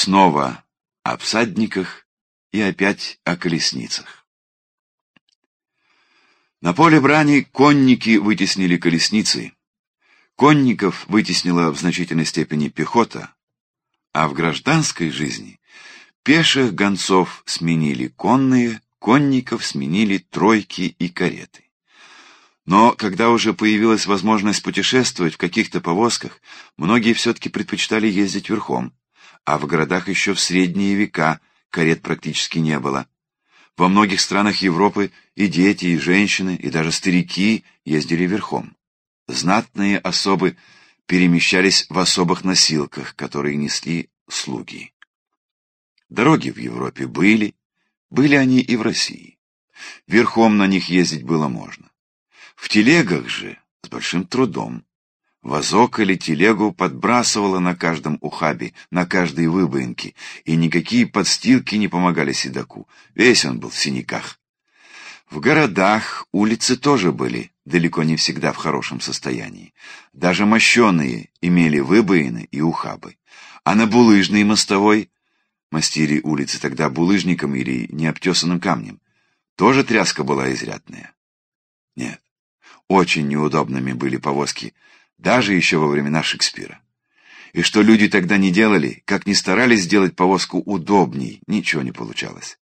снова о всадниках и опять о колесницах. На поле брани конники вытеснили колесницы, конников вытеснила в значительной степени пехота, а в гражданской жизни пеших гонцов сменили конные, конников сменили тройки и кареты. Но когда уже появилась возможность путешествовать в каких-то повозках, многие все-таки предпочитали ездить верхом, а в городах еще в средние века карет практически не было. Во многих странах Европы и дети, и женщины, и даже старики ездили верхом. Знатные особы перемещались в особых носилках, которые несли слуги. Дороги в Европе были, были они и в России. Верхом на них ездить было можно. В телегах же с большим трудом. Возок или телегу подбрасывало на каждом ухабе, на каждой выбоинке, и никакие подстилки не помогали седаку. Весь он был в синяках. В городах улицы тоже были далеко не всегда в хорошем состоянии. Даже мощеные имели выбоины и ухабы. А на булыжной мостовой, мастили улицы тогда булыжником или необтесанным камнем, тоже тряска была изрядная. Нет, очень неудобными были повозки, даже еще во времена Шекспира. И что люди тогда не делали, как ни старались сделать повозку удобней, ничего не получалось.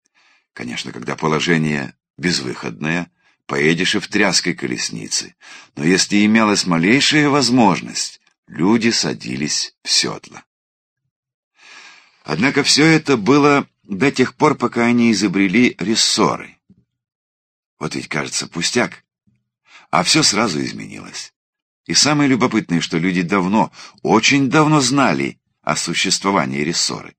Конечно, когда положение безвыходное, поедешь и в тряской колеснице, но если имелась малейшая возможность, люди садились в седла. Однако все это было до тех пор, пока они изобрели рессоры. Вот ведь кажется пустяк, а все сразу изменилось. И самое любопытное, что люди давно, очень давно знали о существовании рессоры.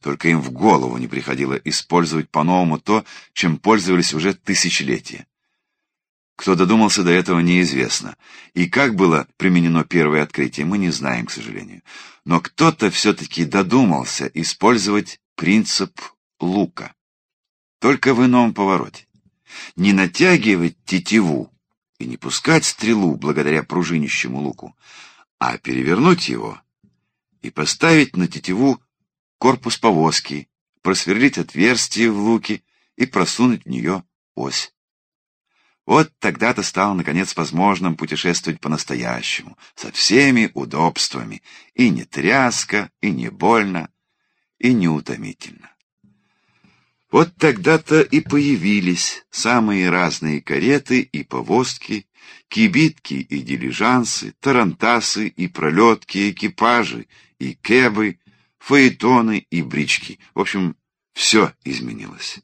Только им в голову не приходило использовать по-новому то, чем пользовались уже тысячелетия. Кто додумался до этого, неизвестно. И как было применено первое открытие, мы не знаем, к сожалению. Но кто-то все-таки додумался использовать принцип лука. Только в ином повороте. Не натягивать тетиву, и не пускать стрелу благодаря пружинищему луку, а перевернуть его и поставить на тетиву корпус повозки, просверлить отверстие в луке и просунуть в нее ось. Вот тогда-то стало, наконец, возможным путешествовать по-настоящему, со всеми удобствами, и не тряска, и не больно, и не утомительно. Вот тогда-то и появились самые разные кареты и повозки, кибитки и дилижансы, тарантасы и пролетки, экипажи и кэбы, фаэтоны и брички. В общем, все изменилось.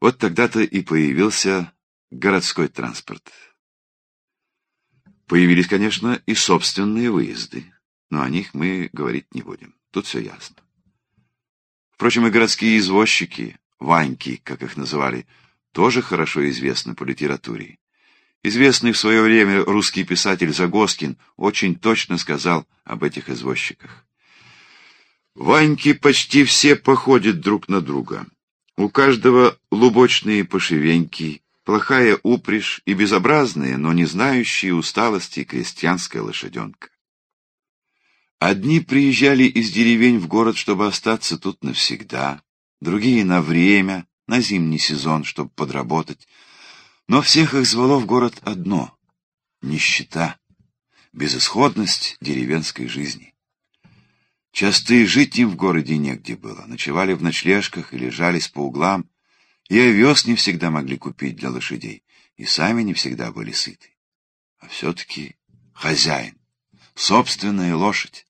Вот тогда-то и появился городской транспорт. Появились, конечно, и собственные выезды, но о них мы говорить не будем. Тут все ясно. Впрочем, и городские извозчики, ваньки, как их называли, тоже хорошо известны по литературе. Известный в свое время русский писатель Загоскин очень точно сказал об этих извозчиках. Ваньки почти все походят друг на друга. У каждого лубочные пошевеньки, плохая упряжь и безобразные, но не знающие усталости крестьянская лошаденка. Одни приезжали из деревень в город, чтобы остаться тут навсегда, другие на время, на зимний сезон, чтобы подработать. Но всех их звало в город одно — нищета, безысходность деревенской жизни. Часто и жить им в городе негде было, ночевали в ночлежках и лежались по углам, и овес не всегда могли купить для лошадей, и сами не всегда были сыты. А все-таки хозяин, собственная лошадь.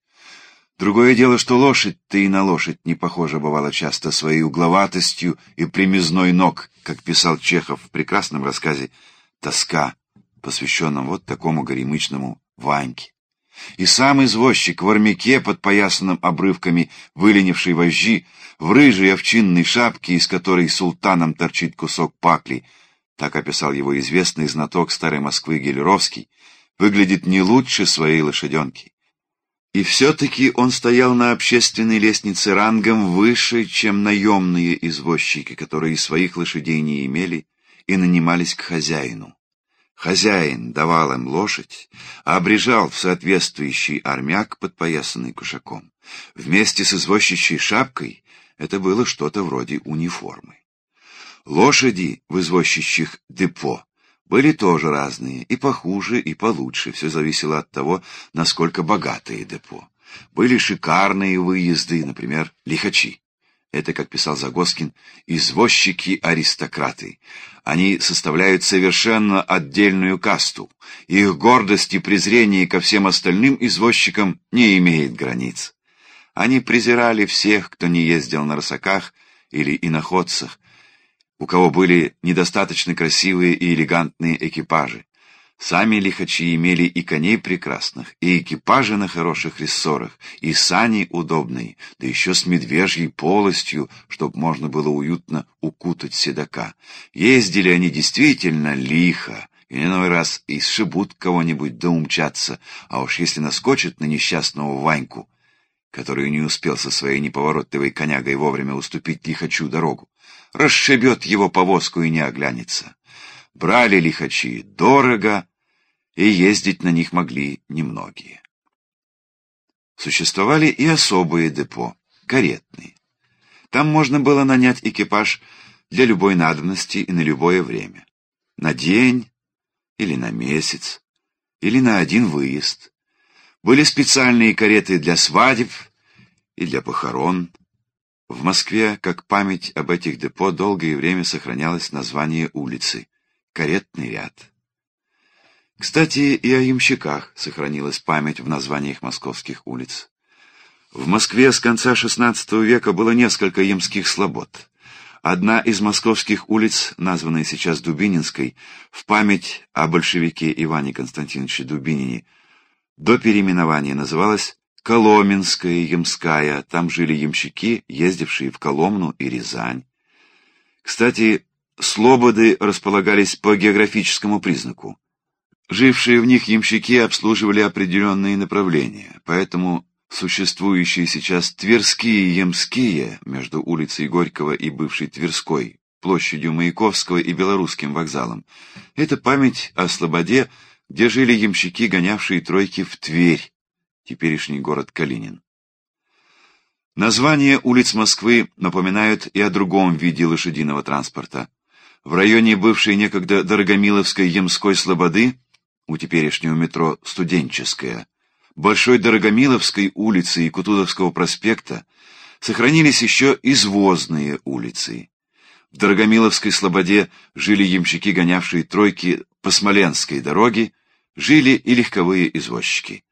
Другое дело, что лошадь-то и на лошадь не похожа бывала часто своей угловатостью и примизной ног, как писал Чехов в прекрасном рассказе «Тоска», посвященном вот такому горемычному Ваньке. И сам извозчик в армяке, подпоясанном обрывками выленившей вожжи, в рыжей овчинной шапке, из которой султаном торчит кусок пакли, так описал его известный знаток старой Москвы Гелеровский, выглядит не лучше своей лошаденки. И все-таки он стоял на общественной лестнице рангом выше, чем наемные извозчики, которые своих лошадей не имели и нанимались к хозяину. Хозяин давал им лошадь, а обрежал в соответствующий армяк, подпоясанный кушаком. Вместе с извозчичьей шапкой это было что-то вроде униформы. Лошади в извозчичьих депо были тоже разные, и похуже, и получше, все зависело от того, насколько богатые депо. Были шикарные выезды, например, лихачи. Это, как писал Загоскин, извозчики-аристократы. Они составляют совершенно отдельную касту. Их гордость и презрение ко всем остальным извозчикам не имеет границ. Они презирали всех, кто не ездил на рысаках или иноходцах, у кого были недостаточно красивые и элегантные экипажи. Сами лихачи имели и коней прекрасных, и экипажи на хороших рессорах, и сани удобные, да еще с медвежьей полостью, чтоб можно было уютно укутать седока. Ездили они действительно лихо, и иной раз и сшибут кого-нибудь да умчатся, а уж если наскочат на несчастного Ваньку, который не успел со своей неповоротливой конягой вовремя уступить лихачу дорогу, расшибет его повозку и не оглянется. Брали лихачи дорого, и ездить на них могли немногие. Существовали и особые депо, каретные. Там можно было нанять экипаж для любой надобности и на любое время. На день или на месяц, или на один выезд. Были специальные кареты для свадеб и для похорон. В Москве, как память об этих депо, долгое время сохранялось название улицы каретный ряд. Кстати, и о ямщиках сохранилась память в названиях московских улиц. В Москве с конца XVI века было несколько ямских слобод. Одна из московских улиц, названная сейчас Дубининской, в память о большевике Иване Константиновиче Дубинине, до переименования называлась Коломенская, Ямская, там жили ямщики, ездившие в Коломну и Рязань. Кстати, Слободы располагались по географическому признаку. Жившие в них ямщики обслуживали определенные направления, поэтому существующие сейчас Тверские Ямские между улицей Горького и бывшей Тверской, площадью Маяковского и Белорусским вокзалом, это память о Слободе, где жили ямщики, гонявшие тройки в Тверь, теперешний город Калинин. Названия улиц Москвы напоминают и о другом виде лошадиного транспорта в районе бывшей некогда Дорогомиловской Ямской Слободы, у теперешнего метро Студенческая, Большой Дорогомиловской улицы и Кутузовского проспекта сохранились еще извозные улицы. В Дорогомиловской Слободе жили ямщики, гонявшие тройки по Смоленской дороге, жили и легковые извозчики.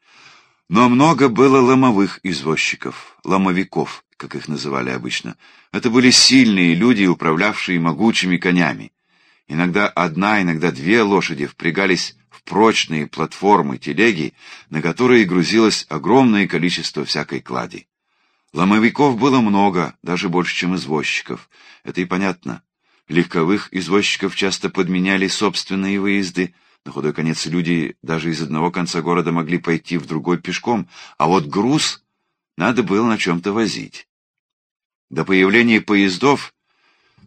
Но много было ломовых извозчиков, ломовиков, как их называли обычно. Это были сильные люди, управлявшие могучими конями. Иногда одна, иногда две лошади впрягались в прочные платформы телеги, на которые грузилось огромное количество всякой клади. Ломовиков было много, даже больше, чем извозчиков. Это и понятно. Легковых извозчиков часто подменяли собственные выезды. На худой конец люди даже из одного конца города могли пойти в другой пешком, а вот груз надо было на чем-то возить. До появления поездов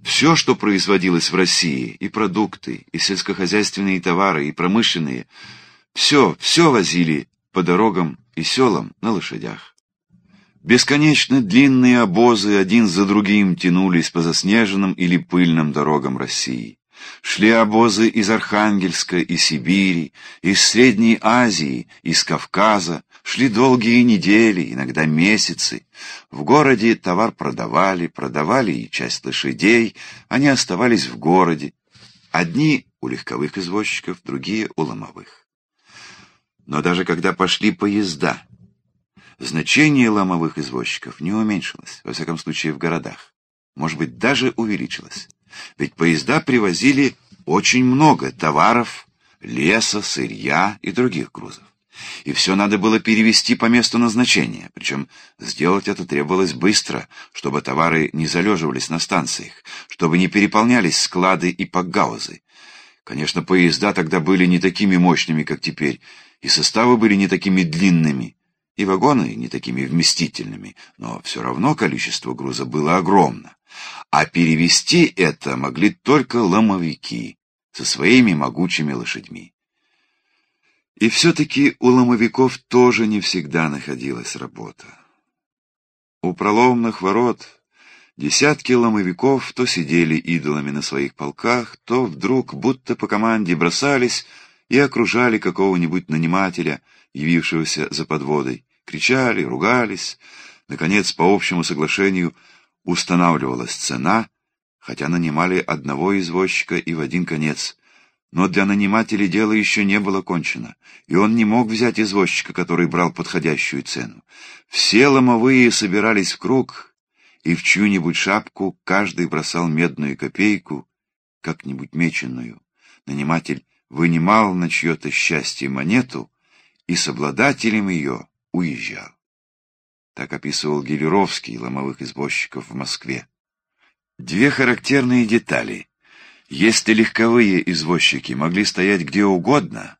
все, что производилось в России, и продукты, и сельскохозяйственные товары, и промышленные, все, все возили по дорогам и селам на лошадях. Бесконечно длинные обозы один за другим тянулись по заснеженным или пыльным дорогам России. Шли обозы из Архангельска и Сибири, из Средней Азии, из Кавказа, шли долгие недели, иногда месяцы. В городе товар продавали, продавали и часть лошадей, они оставались в городе. Одни у легковых извозчиков, другие у ломовых. Но даже когда пошли поезда, значение ломовых извозчиков не уменьшилось, во всяком случае в городах. Может быть, даже увеличилось. Ведь поезда привозили очень много товаров, леса, сырья и других грузов. И все надо было перевести по месту назначения, причем сделать это требовалось быстро, чтобы товары не залеживались на станциях, чтобы не переполнялись склады и пакгаузы. Конечно, поезда тогда были не такими мощными, как теперь, и составы были не такими длинными, и вагоны не такими вместительными, но все равно количество груза было огромно. А перевести это могли только ломовики, со своими могучими лошадьми. И все-таки у ломовиков тоже не всегда находилась работа. У проломных ворот десятки ломовиков то сидели идолами на своих полках, то вдруг, будто по команде, бросались и окружали какого-нибудь нанимателя, явившегося за подводой, кричали, ругались. Наконец, по общему соглашению, устанавливалась цена, хотя нанимали одного извозчика и в один конец. Но для нанимателя дело еще не было кончено, и он не мог взять извозчика, который брал подходящую цену. Все ломовые собирались в круг, и в чью-нибудь шапку каждый бросал медную копейку, как-нибудь меченую. Наниматель вынимал на чье-то счастье монету и с обладателем ее уезжал. Так описывал Гелеровский ломовых извозчиков в Москве. Две характерные детали. Если легковые извозчики могли стоять где угодно,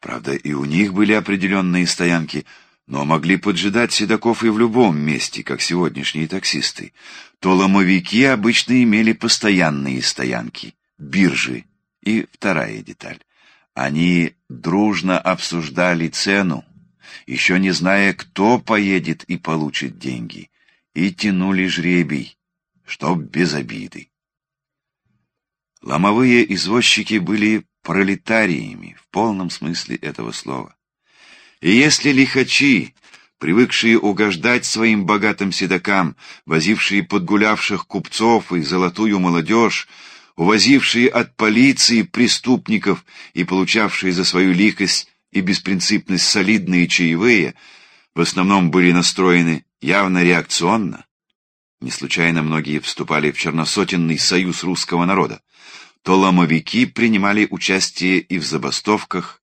правда, и у них были определенные стоянки, но могли поджидать седаков и в любом месте, как сегодняшние таксисты, то ломовики обычно имели постоянные стоянки, биржи, и вторая деталь. Они дружно обсуждали цену, еще не зная, кто поедет и получит деньги, и тянули жребий, чтоб без обиды. Ломовые извозчики были пролетариями в полном смысле этого слова. И если лихачи, привыкшие угождать своим богатым седокам, возившие подгулявших купцов и золотую молодежь, увозившие от полиции преступников и получавшие за свою лихость и беспринципность солидные чаевые, в основном были настроены явно реакционно. Не случайно многие вступали в черносотенный союз русского народа. То ломовики принимали участие и в забастовках,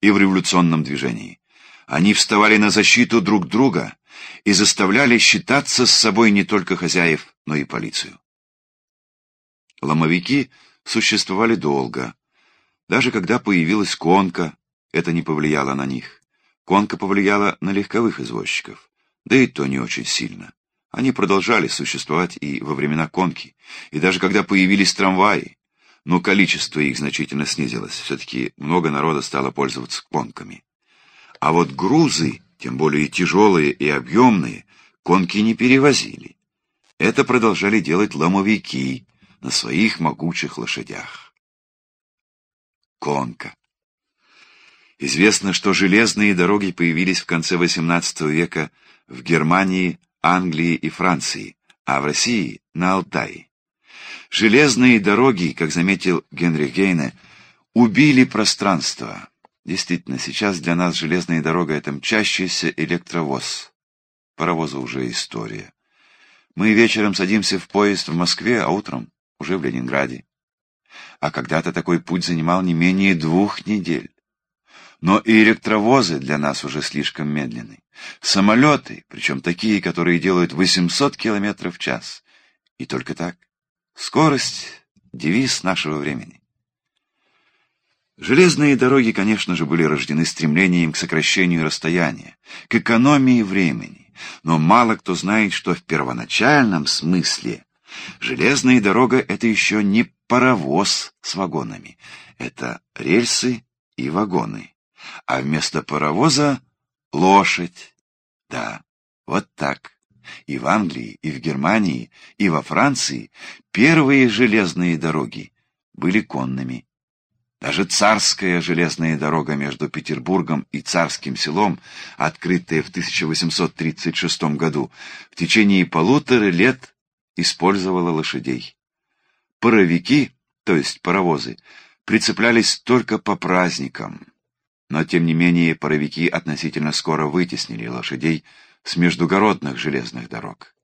и в революционном движении. Они вставали на защиту друг друга и заставляли считаться с собой не только хозяев, но и полицию. Ломовики существовали долго. Даже когда появилась конка, это не повлияло на них. Конка повлияла на легковых извозчиков, да и то не очень сильно. Они продолжали существовать и во времена конки, и даже когда появились трамваи, но количество их значительно снизилось, все-таки много народа стало пользоваться конками. А вот грузы, тем более тяжелые и объемные, конки не перевозили. Это продолжали делать ломовики, на своих могучих лошадях. Конка. Известно, что железные дороги появились в конце XVIII века в Германии, Англии и Франции, а в России — на Алтае. Железные дороги, как заметил Генрих Гейне, убили пространство. Действительно, сейчас для нас железная дорога — это мчащийся электровоз. Паровоза уже история. Мы вечером садимся в поезд в Москве, а утром уже в Ленинграде. А когда-то такой путь занимал не менее двух недель. Но и электровозы для нас уже слишком медленны. Самолеты, причем такие, которые делают 800 километров в час. И только так. Скорость — девиз нашего времени. Железные дороги, конечно же, были рождены стремлением к сокращению расстояния, к экономии времени, но мало кто знает, что в первоначальном смысле Железная дорога — это еще не паровоз с вагонами. Это рельсы и вагоны. А вместо паровоза — лошадь. Да, вот так. И в Англии, и в Германии, и во Франции первые железные дороги были конными. Даже царская железная дорога между Петербургом и Царским селом, открытая в 1836 году, в течение полутора лет использовала лошадей. Паровики, то есть паровозы, прицеплялись только по праздникам. Но, тем не менее, паровики относительно скоро вытеснили лошадей с междугородных железных дорог.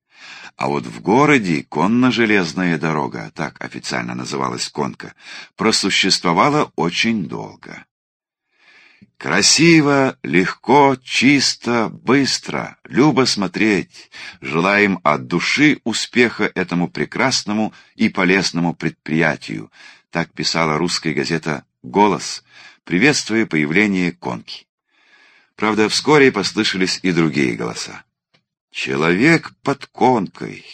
А вот в городе конно-железная дорога, так официально называлась конка, просуществовала очень долго. Красиво, легко, чисто, быстро, любо смотреть. Желаем от души успеха этому прекрасному и полезному предприятию. Так писала русская газета «Голос», приветствуя появление конки. Правда, вскоре послышались и другие голоса. Человек под конкой.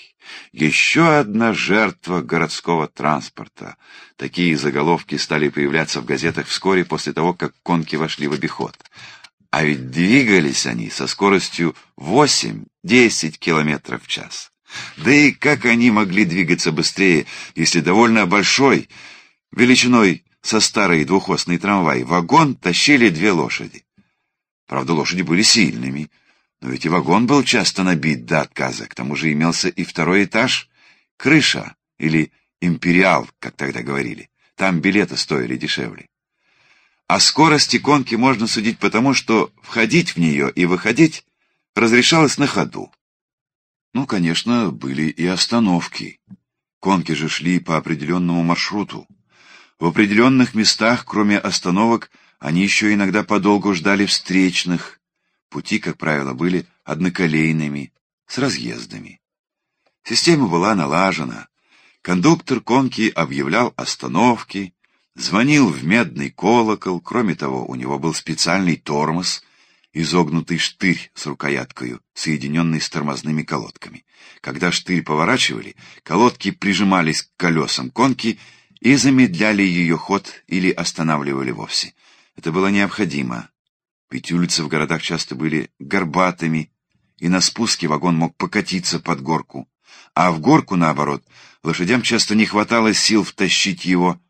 Еще одна жертва городского транспорта. Такие заголовки стали появляться в газетах вскоре после того, как конки вошли в обиход. А ведь двигались они со скоростью 8-10 километров в час. Да и как они могли двигаться быстрее, если довольно большой, величиной со старый двухосный трамвай, вагон тащили две лошади. Правда, лошади были сильными, но ведь и вагон был часто набит до отказа, к тому же имелся и второй этаж, крыша или империал, как тогда говорили. Там билеты стоили дешевле. О скорости конки можно судить потому, что входить в нее и выходить разрешалось на ходу. Ну, конечно, были и остановки. Конки же шли по определенному маршруту. В определенных местах, кроме остановок, они еще иногда подолгу ждали встречных, Пути, как правило, были одноколейными, с разъездами. Система была налажена. Кондуктор конки объявлял остановки, звонил в медный колокол, кроме того, у него был специальный тормоз, изогнутый штырь с рукояткою, соединенный с тормозными колодками. Когда штырь поворачивали, колодки прижимались к колесам конки и замедляли ее ход или останавливали вовсе. Это было необходимо, ведь улицы в городах часто были горбатыми, и на спуске вагон мог покатиться под горку, а в горку, наоборот, лошадям часто не хватало сил втащить его.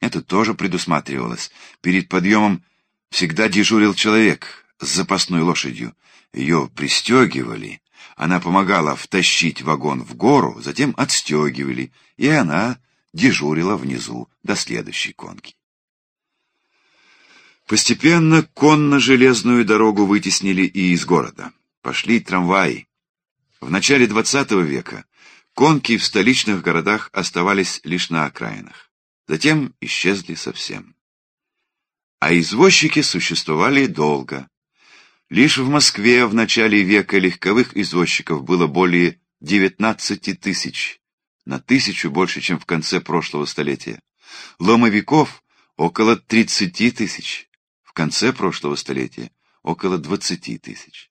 Это тоже предусматривалось. Перед подъемом всегда дежурил человек с запасной лошадью. Ее пристегивали, она помогала втащить вагон в гору, затем отстегивали, и она дежурила внизу до следующей конки. Постепенно конно-железную дорогу вытеснили и из города. Пошли трамваи. В начале XX века конки в столичных городах оставались лишь на окраинах. Затем исчезли совсем. А извозчики существовали долго. Лишь в Москве в начале века легковых извозчиков было более 19 тысяч, на тысячу больше, чем в конце прошлого столетия. Ломовиков около 30 тысяч конце прошлого столетия около 20 тысяч.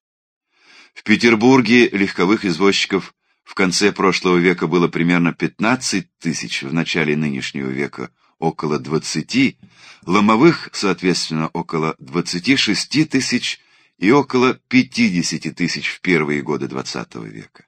В Петербурге легковых извозчиков в конце прошлого века было примерно 15 тысяч, в начале нынешнего века около 20, ломовых, соответственно, около 26 тысяч и около 50 тысяч в первые годы XX века.